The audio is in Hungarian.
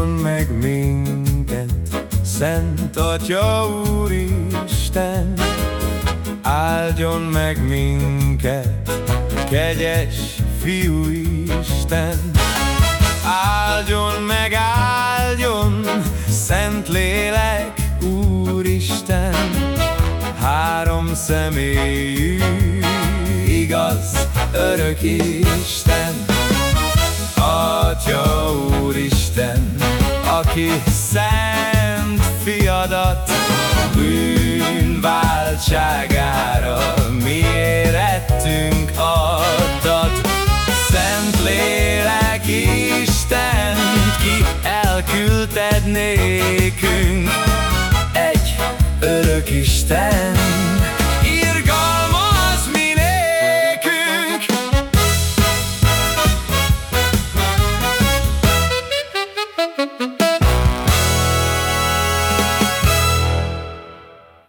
áldjon meg minket, Szent Atya Úristen, áldjon meg minket, kegyes Fiú Isten. Áldjon meg, áldjon, Szent Lélek, Úristen, három személyű, igaz, örök Isten. Aki szent fiadat bűnváltságára mi érettünk adtad. Szent lélek Isten, ki elküldted nékünk, egy örök Isten.